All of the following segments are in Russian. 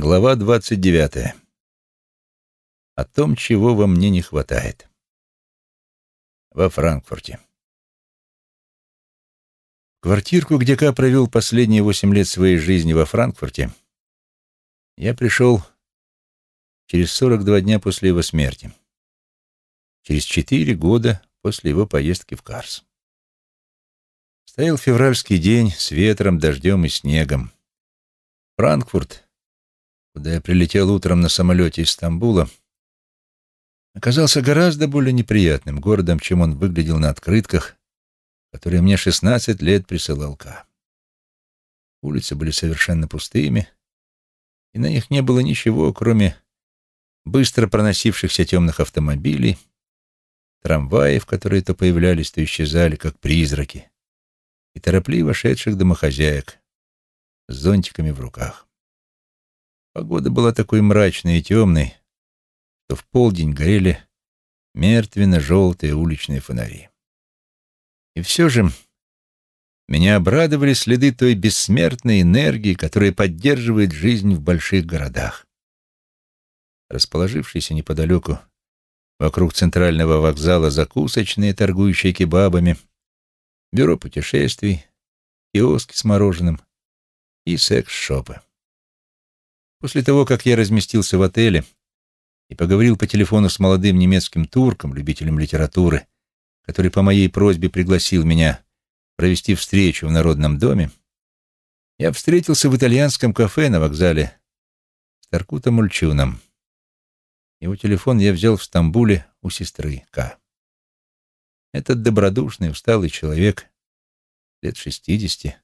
Глава 29. О том, чего во мне не хватает. Во Франкфурте. квартирку, где Ка провел последние восемь лет своей жизни во Франкфурте, я пришел через 42 дня после его смерти, через четыре года после его поездки в Карс. Стоял февральский день с ветром, дождем и снегом. Франкфурт — куда я прилетел утром на самолете из Стамбула, оказался гораздо более неприятным городом, чем он выглядел на открытках, которые мне 16 лет присылал Ка. Улицы были совершенно пустыми, и на них не было ничего, кроме быстро проносившихся темных автомобилей, трамваев, которые то появлялись, то исчезали, как призраки, и торопливо шедших домохозяек с зонтиками в руках. Погода была такой мрачной и темной, что в полдень горели мертвенно-желтые уличные фонари. И все же меня обрадовали следы той бессмертной энергии, которая поддерживает жизнь в больших городах. Расположившиеся неподалеку вокруг центрального вокзала закусочные, торгующие кебабами, бюро путешествий, киоски с мороженым и секс-шопы. После того, как я разместился в отеле и поговорил по телефону с молодым немецким турком, любителем литературы, который по моей просьбе пригласил меня провести встречу в Народном доме, я встретился в итальянском кафе на вокзале с Таркутом Ульчуном. Его телефон я взял в Стамбуле у сестры К. Этот добродушный, усталый человек, лет шестидесяти,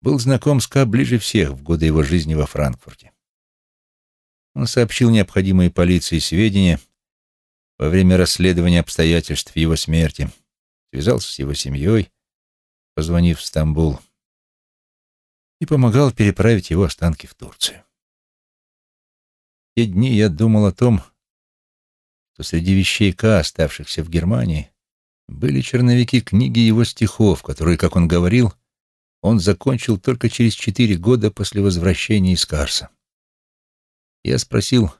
был знаком с Ка ближе всех в годы его жизни во Франкфурте. Он сообщил необходимые полиции сведения во время расследования обстоятельств его смерти, связался с его семьей, позвонив в Стамбул, и помогал переправить его останки в Турцию. В те дни я думал о том, что среди вещей К, оставшихся в Германии, были черновики книги его стихов, которые, как он говорил, он закончил только через четыре года после возвращения из Карса. Я спросил,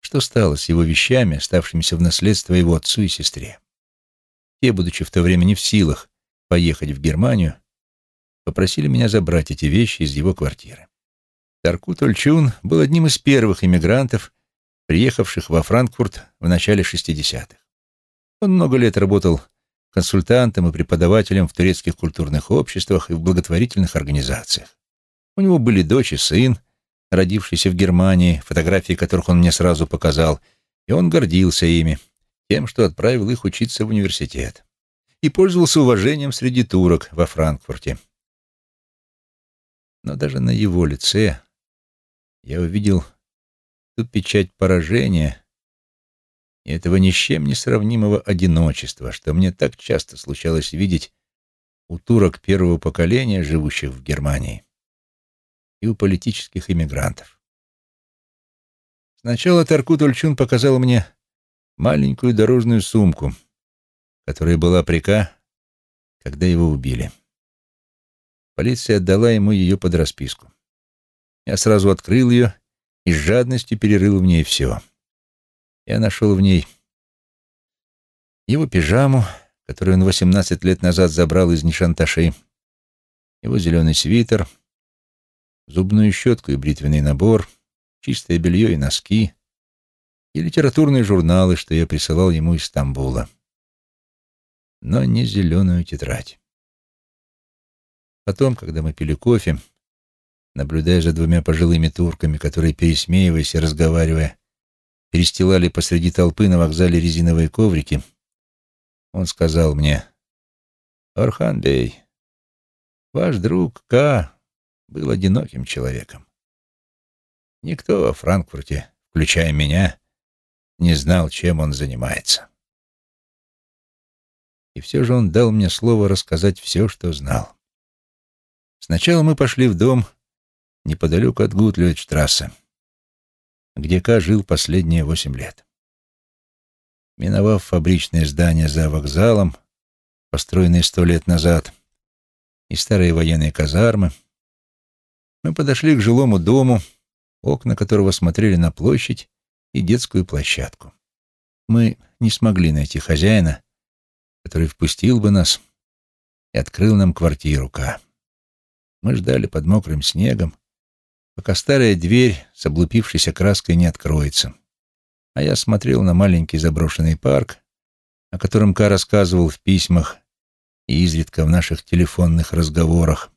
что стало с его вещами, оставшимися в наследство его отцу и сестре. Те, будучи в то время не в силах поехать в Германию, попросили меня забрать эти вещи из его квартиры. Таркут Ольчун был одним из первых иммигрантов, приехавших во Франкфурт в начале 60-х. Он много лет работал консультантом и преподавателем в турецких культурных обществах и в благотворительных организациях. У него были дочь и сын, родившийся в Германии, фотографии которых он мне сразу показал, и он гордился ими, тем, что отправил их учиться в университет, и пользовался уважением среди турок во Франкфурте. Но даже на его лице я увидел ту печать поражения, и этого ни с чем не сравнимого одиночества, что мне так часто случалось видеть у турок первого поколения, живущих в Германии, и у политических иммигрантов. Сначала Таркут Ульчун показал мне маленькую дорожную сумку, которая была прика, когда его убили. Полиция отдала ему ее под расписку. Я сразу открыл ее и с жадностью перерыл в ней все — я нашел в ней его пижаму, которую он 18 лет назад забрал из Нишанташи, его зеленый свитер, зубную щетку и бритвенный набор, чистое белье и носки, и литературные журналы, что я присылал ему из Стамбула. Но не зеленую тетрадь. Потом, когда мы пили кофе, наблюдая за двумя пожилыми турками, которые, пересмеиваясь и разговаривая, перестилали посреди толпы на вокзале резиновые коврики, он сказал мне, «Орхан ваш друг К. был одиноким человеком. Никто во Франкфурте, включая меня, не знал, чем он занимается. И все же он дал мне слово рассказать все, что знал. Сначала мы пошли в дом неподалеку от Гутлюэдштрассе где Ка жил последние восемь лет. Миновав фабричное здание за вокзалом, построенное сто лет назад, и старые военные казармы, мы подошли к жилому дому, окна которого смотрели на площадь и детскую площадку. Мы не смогли найти хозяина, который впустил бы нас и открыл нам квартиру К. Мы ждали под мокрым снегом, пока старая дверь с облупившейся краской не откроется. А я смотрел на маленький заброшенный парк, о котором Ка рассказывал в письмах и изредка в наших телефонных разговорах.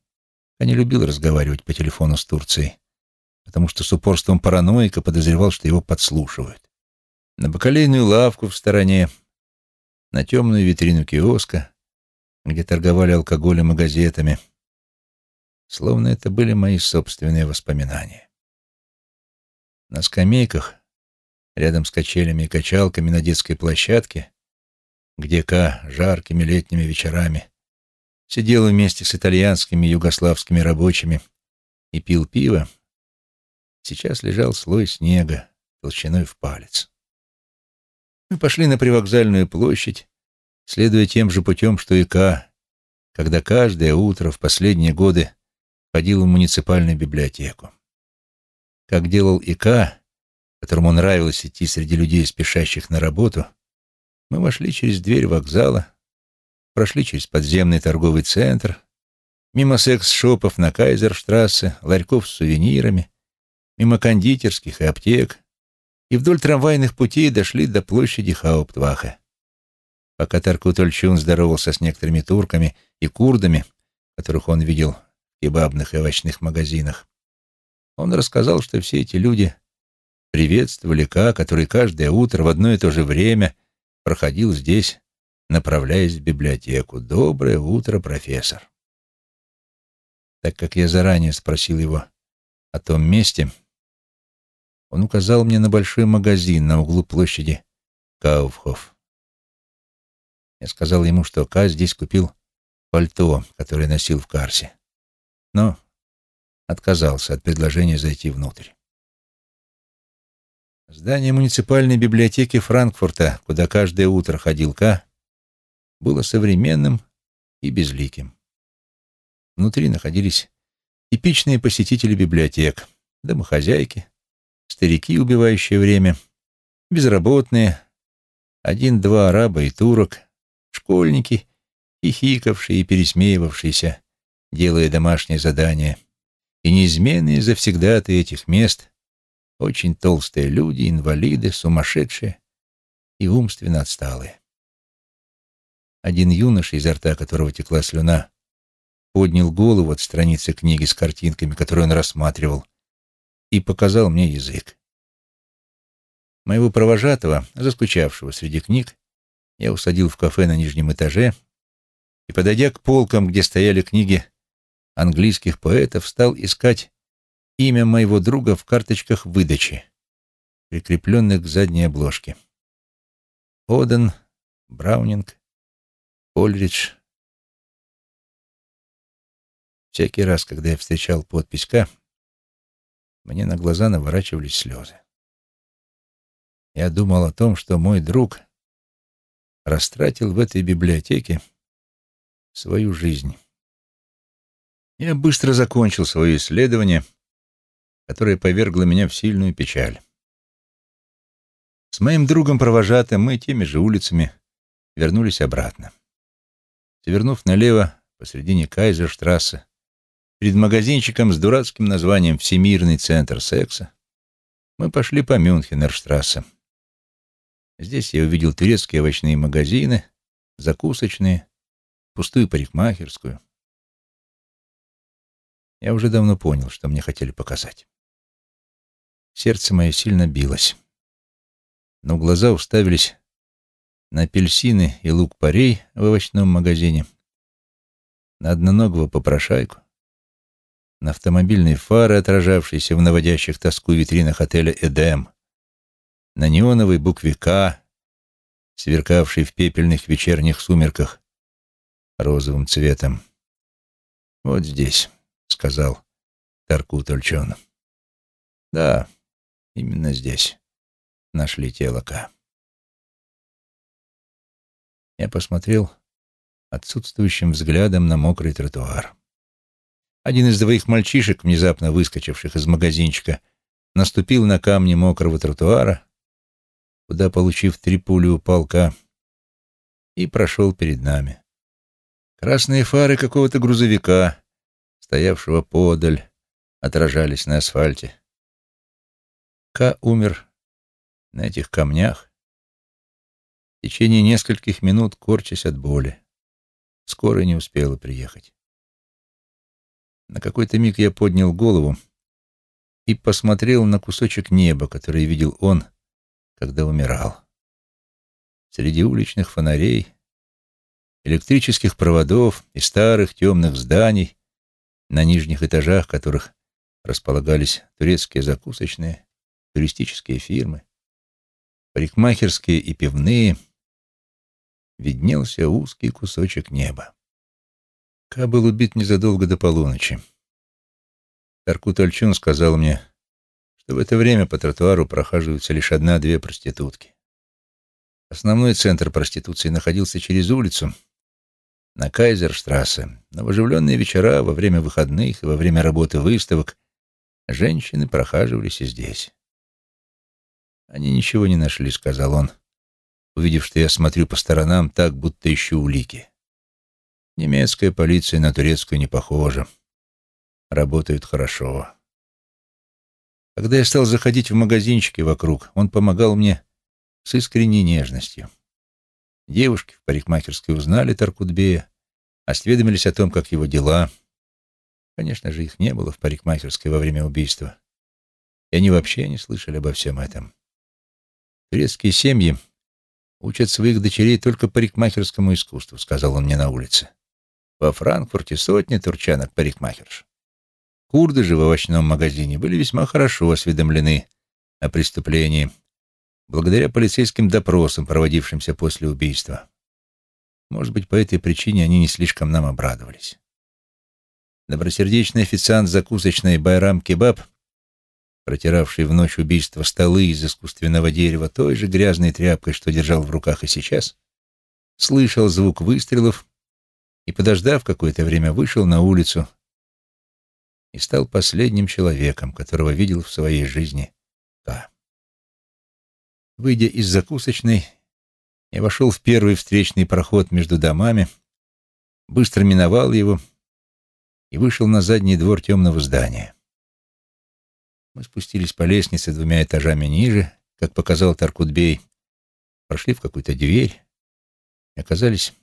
Я не любил разговаривать по телефону с Турцией, потому что с упорством параноика подозревал, что его подслушивают. На бакалейную лавку в стороне, на темную витрину киоска, где торговали алкоголем и газетами, словно это были мои собственные воспоминания. На скамейках, рядом с качелями и качалками на детской площадке, где Ка жаркими летними вечерами сидел вместе с итальянскими и югославскими рабочими и пил пиво, сейчас лежал слой снега толщиной в палец. Мы пошли на привокзальную площадь, следуя тем же путем, что и Ка, когда каждое утро в последние годы ходил в муниципальную библиотеку. Как делал и Ка, которому нравилось идти среди людей, спешащих на работу, мы вошли через дверь вокзала, прошли через подземный торговый центр, мимо секс-шопов на Кайзерштрассе, ларьков с сувенирами, мимо кондитерских и аптек, и вдоль трамвайных путей дошли до площади Хауптваха. Пока Таркутольчун здоровался с некоторыми турками и курдами, которых он видел кебабных и овощных магазинах, он рассказал, что все эти люди приветствовали Ка, который каждое утро в одно и то же время проходил здесь, направляясь в библиотеку. «Доброе утро, профессор!» Так как я заранее спросил его о том месте, он указал мне на большой магазин на углу площади Кауфхоф. Я сказал ему, что Ка здесь купил пальто, которое носил в Карсе, но отказался от предложения зайти внутрь. Здание муниципальной библиотеки Франкфурта, куда каждое утро ходил Ка, было современным и безликим. Внутри находились типичные посетители библиотек, домохозяйки, старики, убивающие время, безработные, один-два араба и турок, школьники, хихикавшие и пересмеивавшиеся, делая домашние задания, и неизменные завсегдаты этих мест, очень толстые люди, инвалиды, сумасшедшие и умственно отсталые. Один юноша, изо рта которого текла слюна, поднял голову от страницы книги с картинками, которую он рассматривал, и показал мне язык. Моего провожатого, заскучавшего среди книг, я усадил в кафе на нижнем этаже и, подойдя к полкам, где стояли книги английских поэтов, стал искать имя моего друга в карточках выдачи, прикрепленных к задней обложке. Оден, Браунинг, Ольридж. Всякий раз, когда я встречал подпись К, мне на глаза наворачивались слезы. Я думал о том, что мой друг растратил в этой библиотеке свою жизнь. Я быстро закончил свое исследование — которая повергла меня в сильную печаль. С моим другом-провожатым мы теми же улицами вернулись обратно. Свернув налево посредине Кайзерштрассе, перед магазинчиком с дурацким названием «Всемирный центр секса», мы пошли по Мюнхенерштрассе. Здесь я увидел турецкие овощные магазины, закусочные, пустую парикмахерскую. Я уже давно понял, что мне хотели показать. Сердце мое сильно билось. Но глаза уставились на апельсины и лук-порей в овощном магазине, на одноногого попрошайку, на автомобильные фары, отражавшиеся в наводящих тоску витринах отеля «Эдем», на неоновой букве «К», сверкавшей в пепельных вечерних сумерках розовым цветом. «Вот здесь», — сказал Тарку Тольчон. «Да, Именно здесь нашли тело К. Я посмотрел отсутствующим взглядом на мокрый тротуар. Один из двоих мальчишек, внезапно выскочивших из магазинчика, наступил на камни мокрого тротуара, куда, получив три пули у полка, и прошел перед нами. Красные фары какого-то грузовика, стоявшего подаль, отражались на асфальте. Ка умер на этих камнях в течение нескольких минут, корчась от боли. Скорая не успела приехать. На какой-то миг я поднял голову и посмотрел на кусочек неба, который видел он, когда умирал. Среди уличных фонарей, электрических проводов и старых темных зданий, на нижних этажах которых располагались турецкие закусочные, туристические фирмы, парикмахерские и пивные, виднелся узкий кусочек неба. Ка был убит незадолго до полуночи. Таркут Альчун сказал мне, что в это время по тротуару прохаживаются лишь одна-две проститутки. Основной центр проституции находился через улицу, на Кайзерштрассе, но в оживленные вечера, во время выходных и во время работы выставок, женщины прохаживались и здесь. «Они ничего не нашли», — сказал он, увидев, что я смотрю по сторонам так, будто ищу улики. Немецкая полиция на турецкую не похожа. Работают хорошо. Когда я стал заходить в магазинчики вокруг, он помогал мне с искренней нежностью. Девушки в парикмахерской узнали Таркутбея, осведомились о том, как его дела. Конечно же, их не было в парикмахерской во время убийства. И они вообще не слышали обо всем этом. Турецкие семьи учат своих дочерей только парикмахерскому искусству, сказал он мне на улице. Во Франкфурте сотни турчанок-парикмахерш. Курды же в овощном магазине были весьма хорошо осведомлены о преступлении, благодаря полицейским допросам, проводившимся после убийства. Может быть, по этой причине они не слишком нам обрадовались. Добросердечный официант закусочной Байрам Кебаб протиравший в ночь убийства столы из искусственного дерева той же грязной тряпкой, что держал в руках и сейчас, слышал звук выстрелов и, подождав какое-то время, вышел на улицу и стал последним человеком, которого видел в своей жизни К. Выйдя из закусочной, я вошел в первый встречный проход между домами, быстро миновал его и вышел на задний двор темного здания. Мы спустились по лестнице двумя этажами ниже, как показал Таркутбей, прошли в какую-то дверь и оказались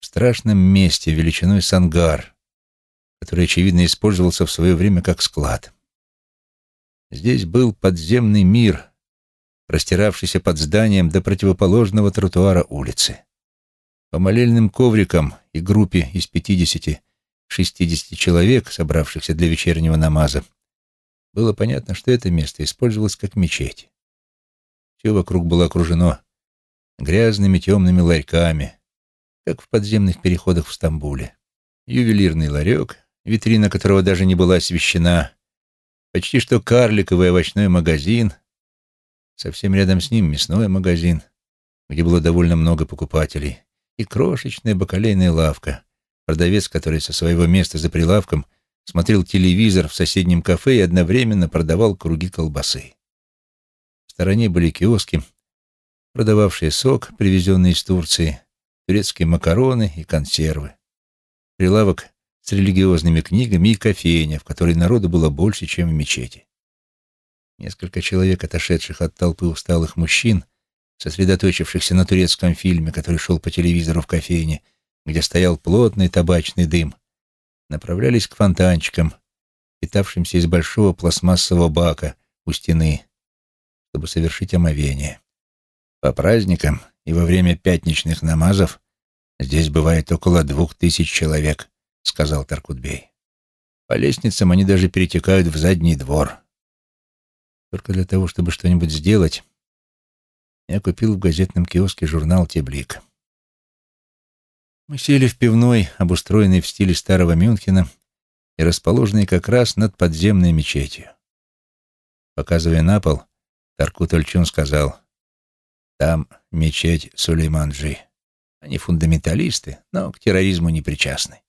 в страшном месте величиной с ангар, который, очевидно, использовался в свое время как склад. Здесь был подземный мир, простиравшийся под зданием до противоположного тротуара улицы. По молельным коврикам и группе из 50-60 человек, собравшихся для вечернего намаза, было понятно, что это место использовалось как мечеть. Все вокруг было окружено грязными темными ларьками, как в подземных переходах в Стамбуле. Ювелирный ларек, витрина которого даже не была освещена, почти что карликовый овощной магазин, совсем рядом с ним мясной магазин, где было довольно много покупателей, и крошечная бакалейная лавка, продавец, который со своего места за прилавком смотрел телевизор в соседнем кафе и одновременно продавал круги колбасы. В стороне были киоски, продававшие сок, привезенный из Турции, турецкие макароны и консервы. Прилавок с религиозными книгами и кофейня, в которой народу было больше, чем в мечети. Несколько человек, отошедших от толпы усталых мужчин, сосредоточившихся на турецком фильме, который шел по телевизору в кофейне, где стоял плотный табачный дым, направлялись к фонтанчикам, питавшимся из большого пластмассового бака у стены, чтобы совершить омовение. По праздникам и во время пятничных намазов здесь бывает около двух тысяч человек, сказал Таркутбей. По лестницам они даже перетекают в задний двор. Только для того, чтобы что-нибудь сделать, я купил в газетном киоске журнал «Теблик». Мы сели в пивной, обустроенный в стиле старого Мюнхена и расположенный как раз над подземной мечетью. Показывая на пол, Таркут Альчун сказал, «Там мечеть Сулейманджи. Они фундаменталисты, но к терроризму не причастны.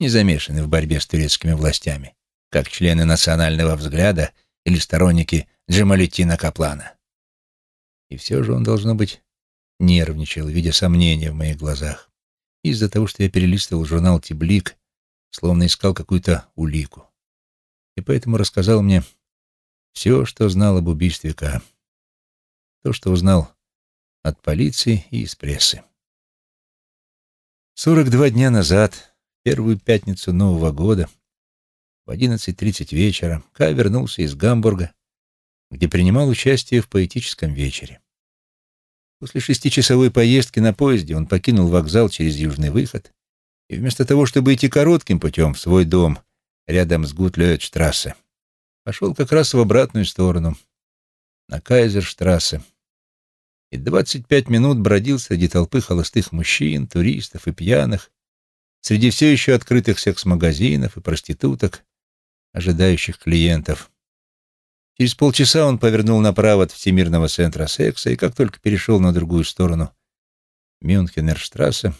Не замешаны в борьбе с турецкими властями. Как члены национального взгляда, или сторонники Джамалетина Каплана. И все же он, должно быть, нервничал, видя сомнения в моих глазах. Из-за того, что я перелистывал журнал «Тиблик», словно искал какую-то улику. И поэтому рассказал мне все, что знал об убийстве К. То, что узнал от полиции и из прессы. 42 дня назад, первую пятницу Нового года, в 11.30 вечера, Ка вернулся из Гамбурга, где принимал участие в поэтическом вечере. После шестичасовой поездки на поезде он покинул вокзал через южный выход и вместо того, чтобы идти коротким путем в свой дом рядом с Гутлёетштрассе, пошел как раз в обратную сторону, на Кайзерштрассе, и двадцать пять минут бродил среди толпы холостых мужчин, туристов и пьяных, среди все еще открытых секс-магазинов и проституток, ожидающих клиентов. Через полчаса он повернул направо от Всемирного центра секса и, как только перешел на другую сторону Мюнхенерштрассе,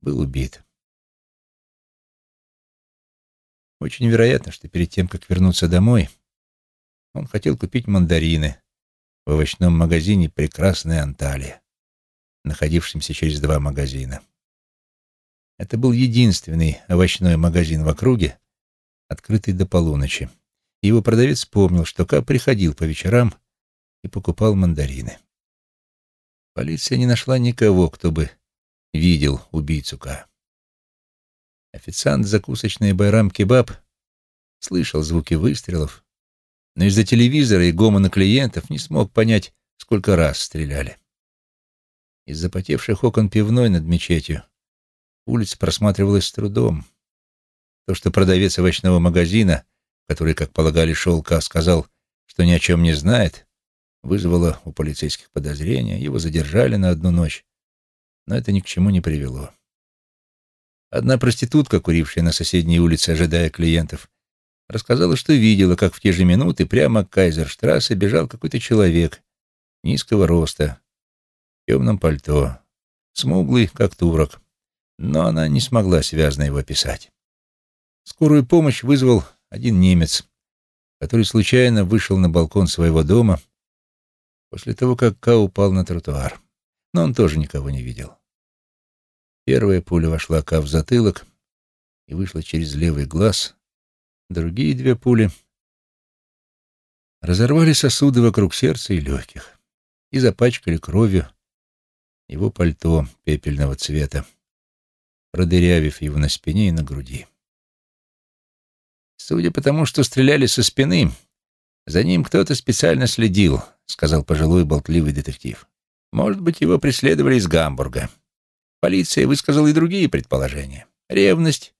был убит. Очень вероятно, что перед тем, как вернуться домой, он хотел купить мандарины в овощном магазине «Прекрасная Анталия», находившемся через два магазина. Это был единственный овощной магазин в округе, открытый до полуночи. его продавец помнил, что Ка приходил по вечерам и покупал мандарины. Полиция не нашла никого, кто бы видел убийцу Ка. Официант закусочной Байрам Кебаб слышал звуки выстрелов, но из-за телевизора и гомона клиентов не смог понять, сколько раз стреляли. Из запотевших окон пивной над мечетью улица просматривалась с трудом. То, что продавец овощного магазина, который, как полагали, шел Ка, сказал, что ни о чем не знает, вызвало у полицейских подозрения, его задержали на одну ночь, но это ни к чему не привело. Одна проститутка, курившая на соседней улице, ожидая клиентов, рассказала, что видела, как в те же минуты прямо к Кайзерштрассе бежал какой-то человек низкого роста, в темном пальто, смуглый, как турок, но она не смогла связно его описать. Скорую помощь вызвал один немец, который случайно вышел на балкон своего дома после того, как Ка упал на тротуар, но он тоже никого не видел. Первая пуля вошла Ка в затылок и вышла через левый глаз. Другие две пули разорвали сосуды вокруг сердца и легких и запачкали кровью его пальто пепельного цвета, продырявив его на спине и на груди. «Судя по тому, что стреляли со спины, за ним кто-то специально следил», — сказал пожилой болтливый детектив. «Может быть, его преследовали из Гамбурга». Полиция высказала и другие предположения. Ревность,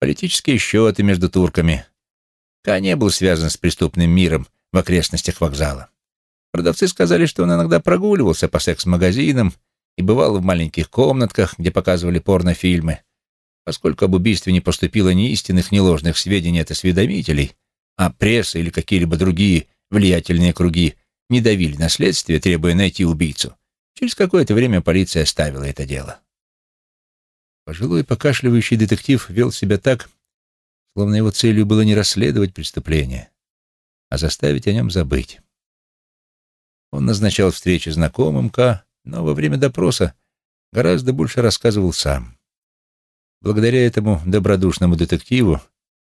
политические счеты между турками. Ка не был связан с преступным миром в окрестностях вокзала. Продавцы сказали, что он иногда прогуливался по секс-магазинам и бывал в маленьких комнатках, где показывали порнофильмы. Поскольку об убийстве не поступило ни истинных, ни ложных сведений от осведомителей, а пресса или какие-либо другие влиятельные круги не давили на следствие, требуя найти убийцу, через какое-то время полиция оставила это дело. Пожилой покашливающий детектив вел себя так, словно его целью было не расследовать преступление, а заставить о нем забыть. Он назначал встречи знакомым К, но во время допроса гораздо больше рассказывал сам. Благодаря этому добродушному детективу,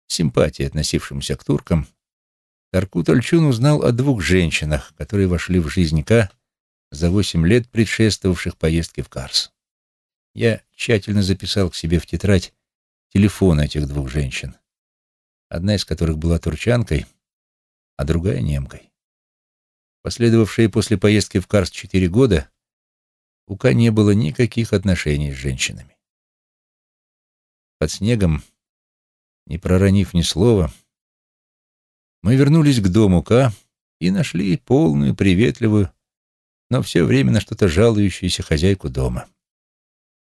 симпатии относившемуся к туркам, Таркут Альчун узнал о двух женщинах, которые вошли в жизнь К за восемь лет предшествовавших поездке в Карс. Я тщательно записал к себе в тетрадь телефон этих двух женщин, одна из которых была турчанкой, а другая — немкой. Последовавшие после поездки в Карс четыре года у Ка не было никаких отношений с женщинами. Под снегом, не проронив ни слова, мы вернулись к дому Ка и нашли полную, приветливую, но все время на что-то жалующуюся хозяйку дома.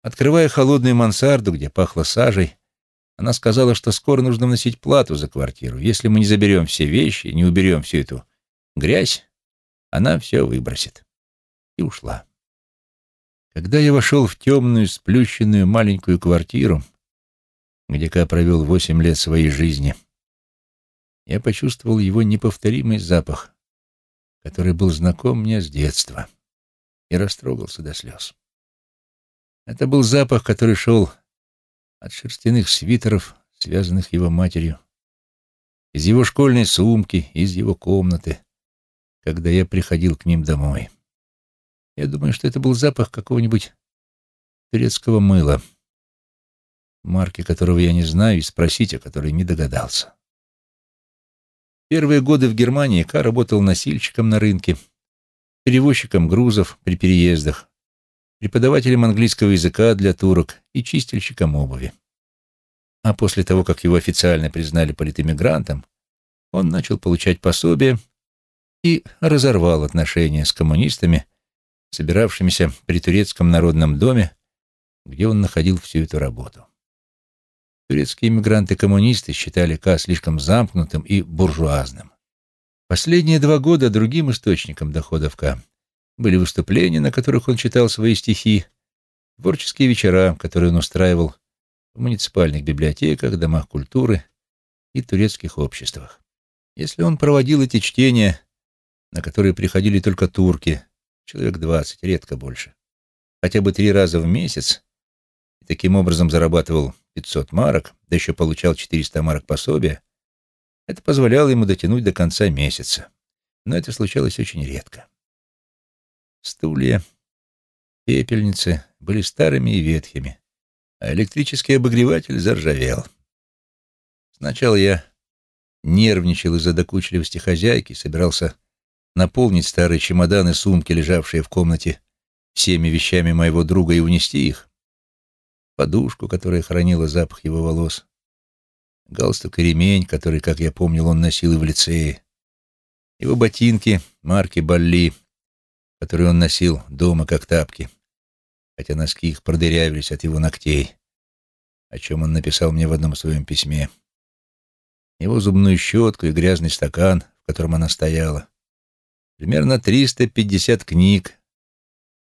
Открывая холодную мансарду, где пахло сажей, она сказала, что скоро нужно вносить плату за квартиру. Если мы не заберем все вещи, не уберем всю эту грязь, она все выбросит. И ушла. Когда я вошел в темную, сплющенную маленькую квартиру, где Ка провел восемь лет своей жизни, я почувствовал его неповторимый запах, который был знаком мне с детства, и растрогался до слез. Это был запах, который шел от шерстяных свитеров, связанных его матерью, из его школьной сумки, из его комнаты, когда я приходил к ним домой. Я думаю, что это был запах какого-нибудь турецкого мыла, марки которого я не знаю и спросить о которой не догадался. Первые годы в Германии Ка работал носильщиком на рынке, перевозчиком грузов при переездах, преподавателем английского языка для турок и чистильщиком обуви. А после того, как его официально признали политэмигрантом, он начал получать пособие и разорвал отношения с коммунистами, собиравшимися при турецком народном доме, где он находил всю эту работу. Турецкие иммигранты-коммунисты считали К слишком замкнутым и буржуазным. Последние два года другим источником доходов К были выступления, на которых он читал свои стихи, творческие вечера, которые он устраивал в муниципальных библиотеках, домах культуры и турецких обществах. Если он проводил эти чтения, на которые приходили только турки, человек двадцать, редко больше, хотя бы три раза в месяц, и таким образом зарабатывал 500 марок, да еще получал 400 марок пособия, это позволяло ему дотянуть до конца месяца. Но это случалось очень редко. Стулья, пепельницы были старыми и ветхими, а электрический обогреватель заржавел. Сначала я нервничал из-за докучливости хозяйки, собирался наполнить старые чемоданы, сумки, лежавшие в комнате, всеми вещами моего друга и унести их. Подушку, которая хранила запах его волос, галстук и ремень, который, как я помнил, он носил и в лицее, его ботинки марки Балли, которые он носил дома как тапки, хотя носки их продырявились от его ногтей, о чем он написал мне в одном своем письме, его зубную щетку и грязный стакан, в котором она стояла, примерно 350 книг,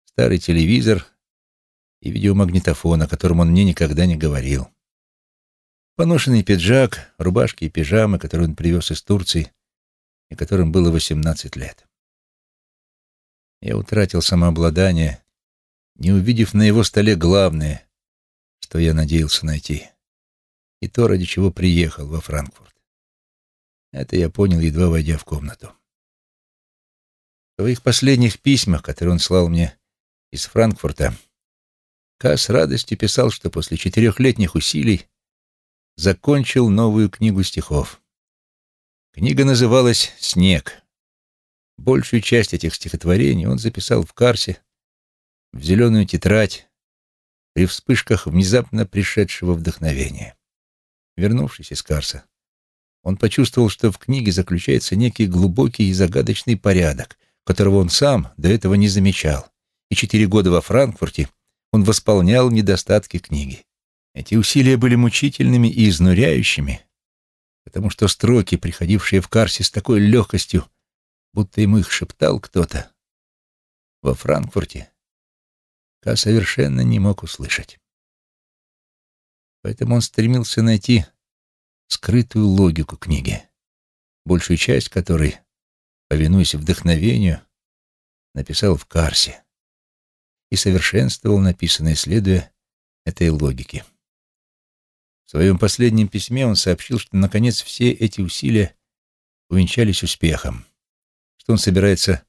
старый телевизор и видеомагнитофон, о котором он мне никогда не говорил. Поношенный пиджак, рубашки и пижамы, которые он привез из Турции и которым было 18 лет. Я утратил самообладание не увидев на его столе главное, что я надеялся найти, и то, ради чего приехал во Франкфурт. Это я понял, едва войдя в комнату. В своих последних письмах, которые он слал мне из Франкфурта, Ка с радостью писал, что после четырехлетних усилий закончил новую книгу стихов. Книга называлась «Снег». Большую часть этих стихотворений он записал в Карсе в зеленую тетрадь при вспышках внезапно пришедшего вдохновения. Вернувшись из Карса, он почувствовал, что в книге заключается некий глубокий и загадочный порядок, которого он сам до этого не замечал, и четыре года во Франкфурте он восполнял недостатки книги. Эти усилия были мучительными и изнуряющими, потому что строки, приходившие в Карсе с такой легкостью, будто ему их шептал кто-то, во Франкфурте Ка совершенно не мог услышать. Поэтому он стремился найти скрытую логику книги, большую часть которой, повинуясь вдохновению, написал в Карсе и совершенствовал написанное, следуя этой логике. В своем последнем письме он сообщил, что, наконец, все эти усилия увенчались успехом, что он собирается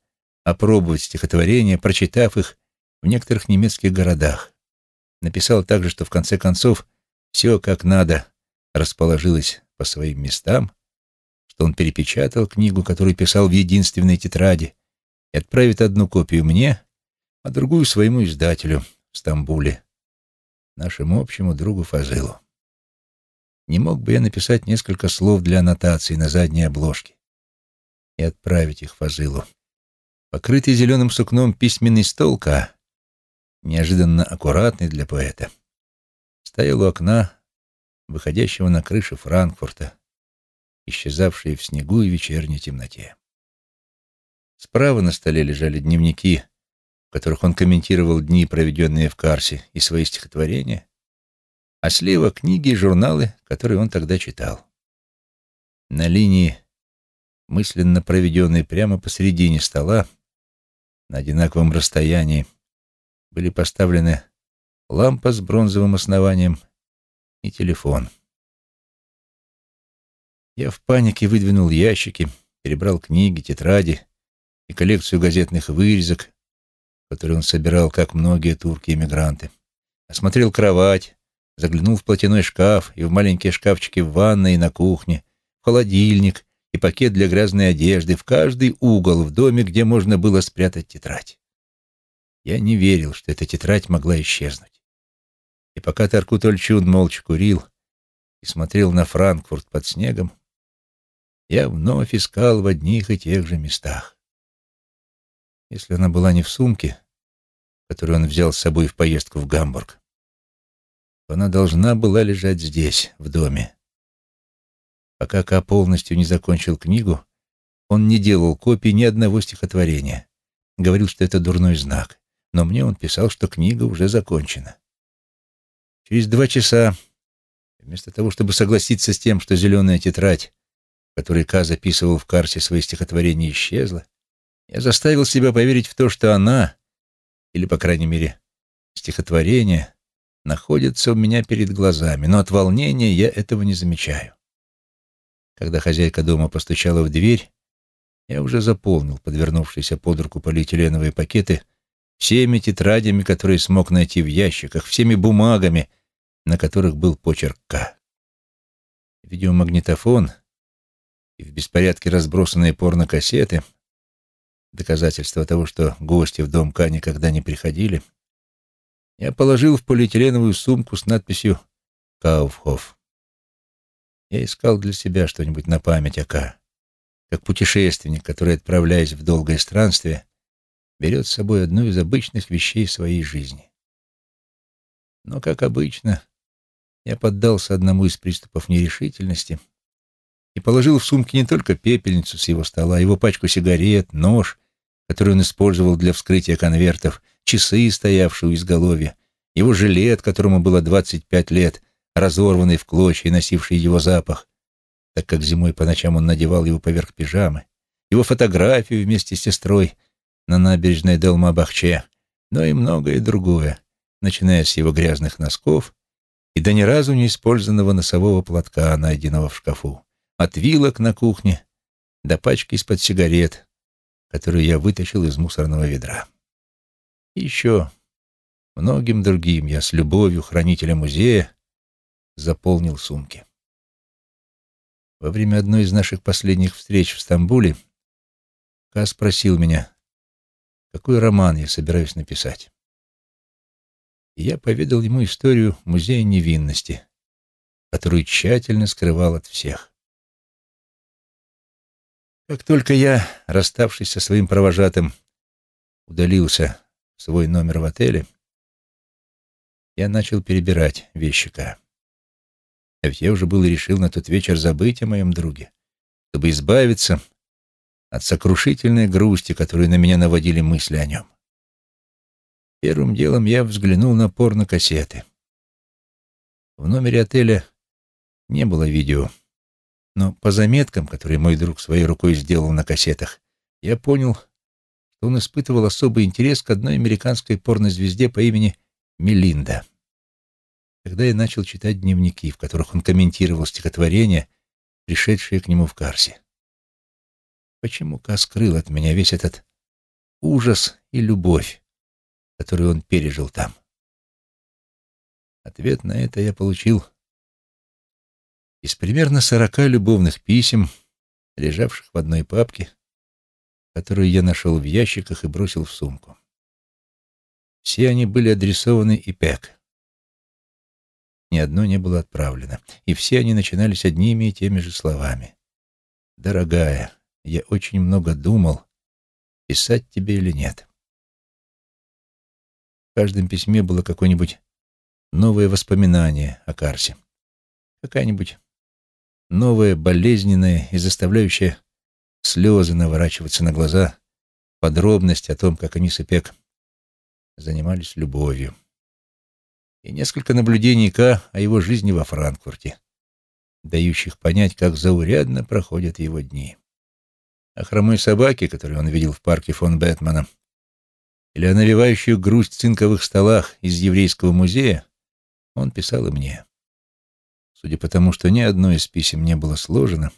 опробовать стихотворения, прочитав их в некоторых немецких городах. Написал также, что в конце концов все как надо расположилось по своим местам, что он перепечатал книгу, которую писал в единственной тетради, и отправит одну копию мне, а другую своему издателю в Стамбуле, нашему общему другу Фазылу. Не мог бы я написать несколько слов для аннотации на задней обложке и отправить их Фазылу. Покрытый зеленым сукном письменный стол К неожиданно аккуратный для поэта, стоял у окна, выходящего на крышу Франкфурта, исчезавшие в снегу и вечерней темноте. Справа на столе лежали дневники, которых он комментировал дни, проведенные в Карсе, и свои стихотворения, а слева — книги и журналы, которые он тогда читал. На линии, мысленно проведенной прямо посередине стола, на одинаковом расстоянии, были поставлены лампа с бронзовым основанием и телефон. Я в панике выдвинул ящики, перебрал книги, тетради и коллекцию газетных вырезок, которые он собирал, как многие турки-эмигранты. Осмотрел кровать, заглянул в платяной шкаф и в маленькие шкафчики в ванной и на кухне, в холодильник и пакет для грязной одежды, в каждый угол в доме, где можно было спрятать тетрадь. Я не верил, что эта тетрадь могла исчезнуть. И пока Таркут Ольчун молча курил и смотрел на Франкфурт под снегом, я вновь искал в одних и тех же местах. Если она была не в сумке, которую он взял с собой в поездку в Гамбург, она должна была лежать здесь, в доме. Пока Ка полностью не закончил книгу, он не делал копий ни одного стихотворения. Говорил, что это дурной знак. Но мне он писал, что книга уже закончена. Через два часа, вместо того, чтобы согласиться с тем, что зеленая тетрадь, которой Ка записывал в карте свои стихотворения, исчезла, я заставил себя поверить в то, что она, или, по крайней мере, стихотворение, находится у меня перед глазами, но от волнения я этого не замечаю. Когда хозяйка дома постучала в дверь, я уже заполнил подвернувшиеся под руку полиэтиленовые пакеты всеми тетрадями, которые смог найти в ящиках, всеми бумагами, на которых был почерк К. Видеомагнитофон и в беспорядке разбросанные порнокассеты, доказательство того, что гости в дом К никогда не приходили, я положил в полиэтиленовую сумку с надписью «Кауфхоф». Я искал для себя что-нибудь на память о К, как путешественник, который, отправляясь в долгое странствие, берет с собой одну из обычных вещей своей жизни. Но, как обычно, я поддался одному из приступов нерешительности и положил в сумки не только пепельницу с его стола, его пачку сигарет, нож, который он использовал для вскрытия конвертов, часы, стоявшие у изголовья, его жилет, которому было 25 лет, разорванный в клочья и носивший его запах, так как зимой по ночам он надевал его поверх пижамы, его фотографию вместе с сестрой на набережной Делма-Бахче, но и многое другое, начиная с его грязных носков и до ни разу не использованного носового платка, найденного в шкафу, от вилок на кухне до пачки из-под сигарет, которую я вытащил из мусорного ведра. И еще многим другим я с любовью хранителя музея заполнил сумки. Во время одной из наших последних встреч в Стамбуле Ка спросил меня, какой роман я собираюсь написать. И я поведал ему историю Музея невинности, которую тщательно скрывал от всех. Как только я, расставшись со своим провожатым, удалился в свой номер в отеле, я начал перебирать вещи Ка. А ведь я уже был и решил на тот вечер забыть о моем друге, чтобы избавиться от сокрушительной грусти, которую на меня наводили мысли о нем. Первым делом я взглянул на порнокассеты. В номере отеля не было видео, но по заметкам, которые мой друг своей рукой сделал на кассетах, я понял, что он испытывал особый интерес к одной американской порнозвезде по имени Мелинда. Когда я начал читать дневники, в которых он комментировал стихотворения, пришедшие к нему в Карсе. Почему Ка скрыл от меня весь этот ужас и любовь, которую он пережил там? Ответ на это я получил из примерно сорока любовных писем, лежавших в одной папке, которую я нашел в ящиках и бросил в сумку. Все они были адресованы ИПЕК. Ни одно не было отправлено, и все они начинались одними и теми же словами. «Дорогая, я очень много думал, писать тебе или нет. В каждом письме было какое-нибудь новое воспоминание о Карсе. Какая-нибудь новая, болезненная и заставляющая слезы наворачиваться на глаза подробность о том, как они с Ипек занимались любовью. И несколько наблюдений К о его жизни во Франкфурте, дающих понять, как заурядно проходят его дни. О хромой собаке, которую он видел в парке фон Бэтмана, или о навевающую грусть цинковых столах из еврейского музея, он писал и мне. Судя по тому, что ни одно из писем не было сложено,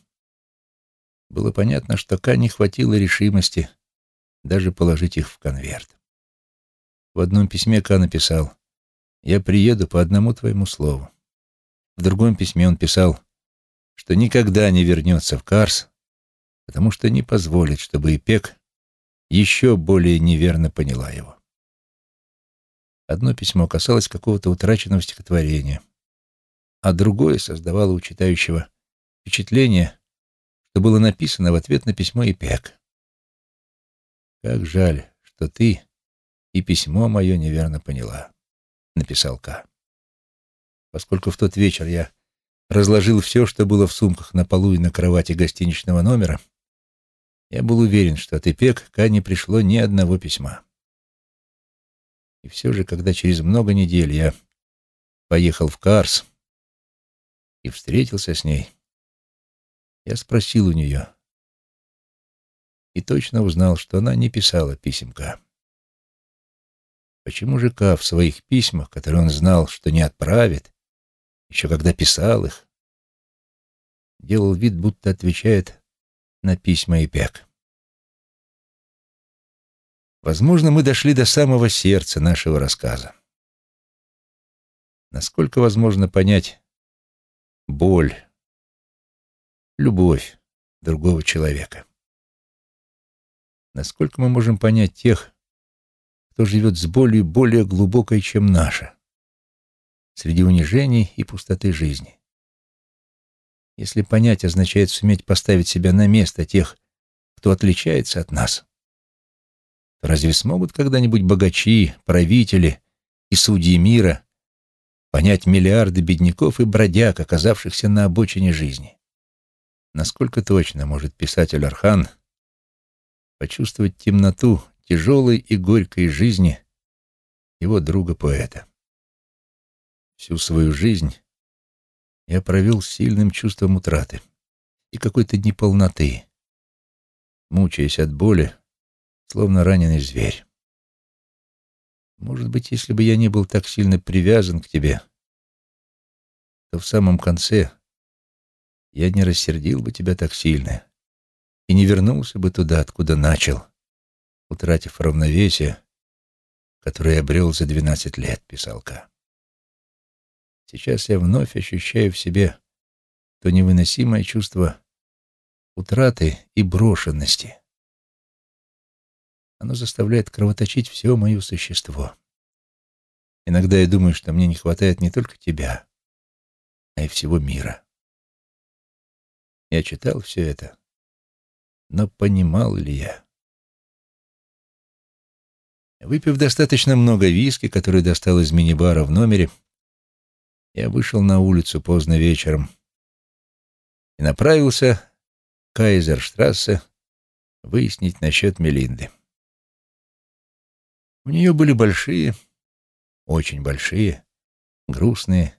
было понятно, что Ка не хватило решимости даже положить их в конверт. В одном письме Ка написал «Я приеду по одному твоему слову». В другом письме он писал, что никогда не вернется в Карс, потому что не позволит, чтобы Ипек еще более неверно поняла его. Одно письмо касалось какого-то утраченного стихотворения, а другое создавало у читающего впечатление, что было написано в ответ на письмо Ипек. «Как жаль, что ты и письмо мое неверно поняла», — написал Ка. Поскольку в тот вечер я разложил все, что было в сумках на полу и на кровати гостиничного номера, я был уверен, что от Ипек Ка не пришло ни одного письма. И все же, когда через много недель я поехал в Карс и встретился с ней, я спросил у нее и точно узнал, что она не писала писем Ка. Почему же Ка в своих письмах, которые он знал, что не отправит, еще когда писал их, делал вид, будто отвечает на письма и пек. Возможно, мы дошли до самого сердца нашего рассказа. Насколько возможно понять боль, любовь другого человека? Насколько мы можем понять тех, кто живет с болью более глубокой, чем наша, среди унижений и пустоты жизни? Если понять означает суметь поставить себя на место тех, кто отличается от нас, то разве смогут когда-нибудь богачи, правители и судьи мира понять миллиарды бедняков и бродяг, оказавшихся на обочине жизни? Насколько точно может писатель Архан почувствовать темноту тяжелой и горькой жизни его друга-поэта? Всю свою жизнь я провел с сильным чувством утраты и какой-то неполноты, мучаясь от боли, словно раненый зверь. Может быть, если бы я не был так сильно привязан к тебе, то в самом конце я не рассердил бы тебя так сильно и не вернулся бы туда, откуда начал, утратив равновесие, которое обрел за двенадцать лет, писал Ка. Сейчас я вновь ощущаю в себе то невыносимое чувство утраты и брошенности. Оно заставляет кровоточить все мое существо. Иногда я думаю, что мне не хватает не только тебя, а и всего мира. Я читал все это, но понимал ли я? Выпив достаточно много виски, который достал из мини-бара в номере, я вышел на улицу поздно вечером и направился к Кайзерштрассе выяснить насчет Мелинды. У нее были большие, очень большие, грустные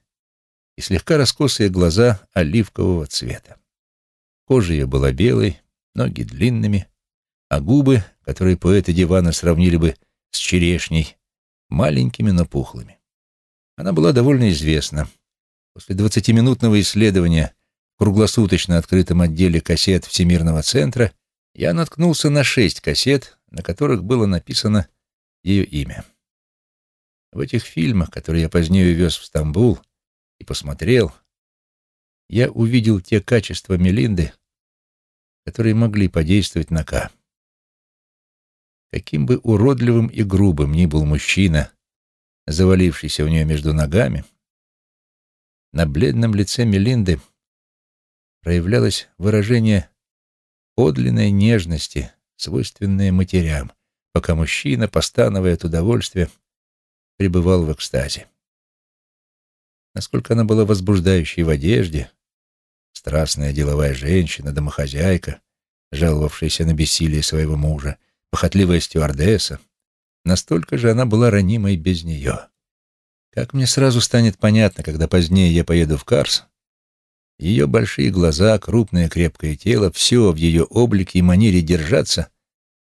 и слегка раскосые глаза оливкового цвета. Кожа ее была белой, ноги длинными, а губы, которые поэты дивана сравнили бы с черешней, маленькими, но пухлыми. Она была довольно известна. После двадцатиминутного исследования в круглосуточно открытом отделе кассет Всемирного центра я наткнулся на шесть кассет, на которых было написано ее имя. В этих фильмах, которые я позднее увез в Стамбул и посмотрел, я увидел те качества Мелинды, которые могли подействовать на К. Каким бы уродливым и грубым ни был мужчина, завалившийся у нее между ногами, на бледном лице Мелинды проявлялось выражение подлинной нежности, свойственное матерям, пока мужчина, постановая от удовольствия, пребывал в экстазе. Насколько она была возбуждающей в одежде, страстная деловая женщина, домохозяйка, жаловавшаяся на бессилие своего мужа, похотливая стюардесса, Настолько же она была ранимой без нее. Как мне сразу станет понятно, когда позднее я поеду в Карс, Ее большие глаза, крупное крепкое тело, все в ее облике и манере держаться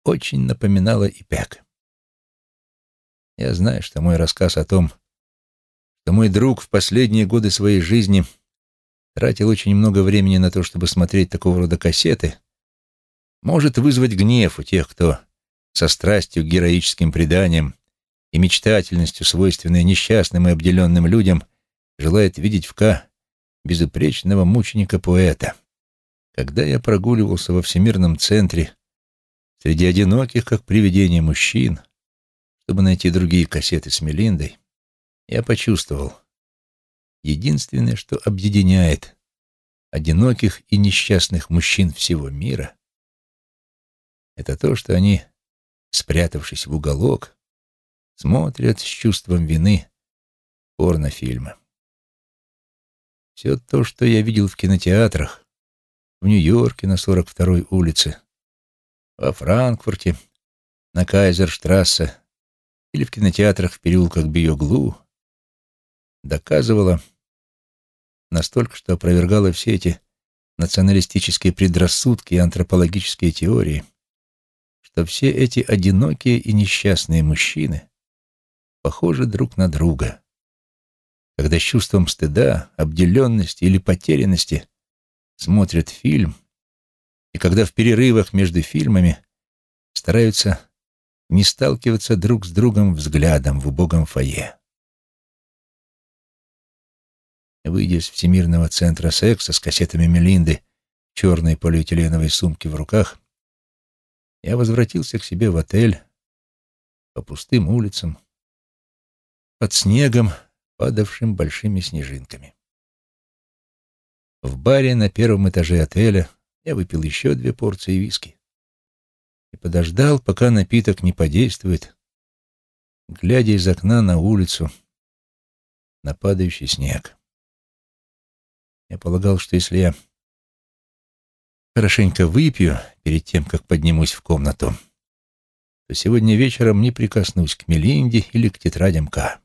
очень напоминало Ипек. Я знаю, что мой рассказ о том, что мой друг в последние годы своей жизни тратил очень много времени на то, чтобы смотреть такого рода кассеты, может вызвать гнев у тех, кто со страстью к героическим преданиям и мечтательностью, свойственной несчастным и обделенным людям, желает видеть в Ка безупречного мученика-поэта. Когда я прогуливался во Всемирном центре среди одиноких, как привидение мужчин, чтобы найти другие кассеты с Мелиндой, я почувствовал, единственное, что объединяет одиноких и несчастных мужчин всего мира, это то, что они, спрятавшись в уголок, смотрят с чувством вины порнофильмы. Все то, что я видел в кинотеатрах, в Нью-Йорке на 42-й улице, во Франкфурте, на Кайзерштрассе или в кинотеатрах в переулках Биоглу, доказывало настолько, что опровергало все эти националистические предрассудки и антропологические теории, что все эти одинокие и несчастные мужчины похожи друг на друга, когда с чувством стыда, обделенности или потерянности смотрят фильм, и когда в перерывах между фильмами стараются не сталкиваться друг с другом взглядом в убогом фойе. Выйдя из Всемирного центра секса с кассетами Мелинды в черной полиэтиленовой сумке в руках, я возвратился к себе в отель по пустым улицам, под снегом, падавшим большими снежинками. В баре на первом этаже отеля я выпил еще две порции виски и подождал, пока напиток не подействует, глядя из окна на улицу на падающий снег. Я полагал, что если я хорошенько выпью перед тем, как поднимусь в комнату, то сегодня вечером не прикоснусь к Мелинде или к тетрадям К.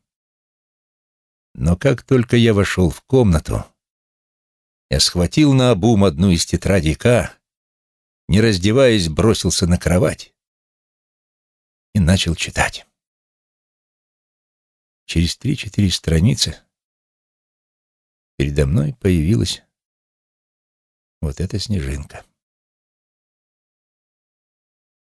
Но как только я вошел в комнату, я схватил на обум одну из тетрадей К, не раздеваясь, бросился на кровать и начал читать. Через три-четыре страницы передо мной появилась вот эта снежинка.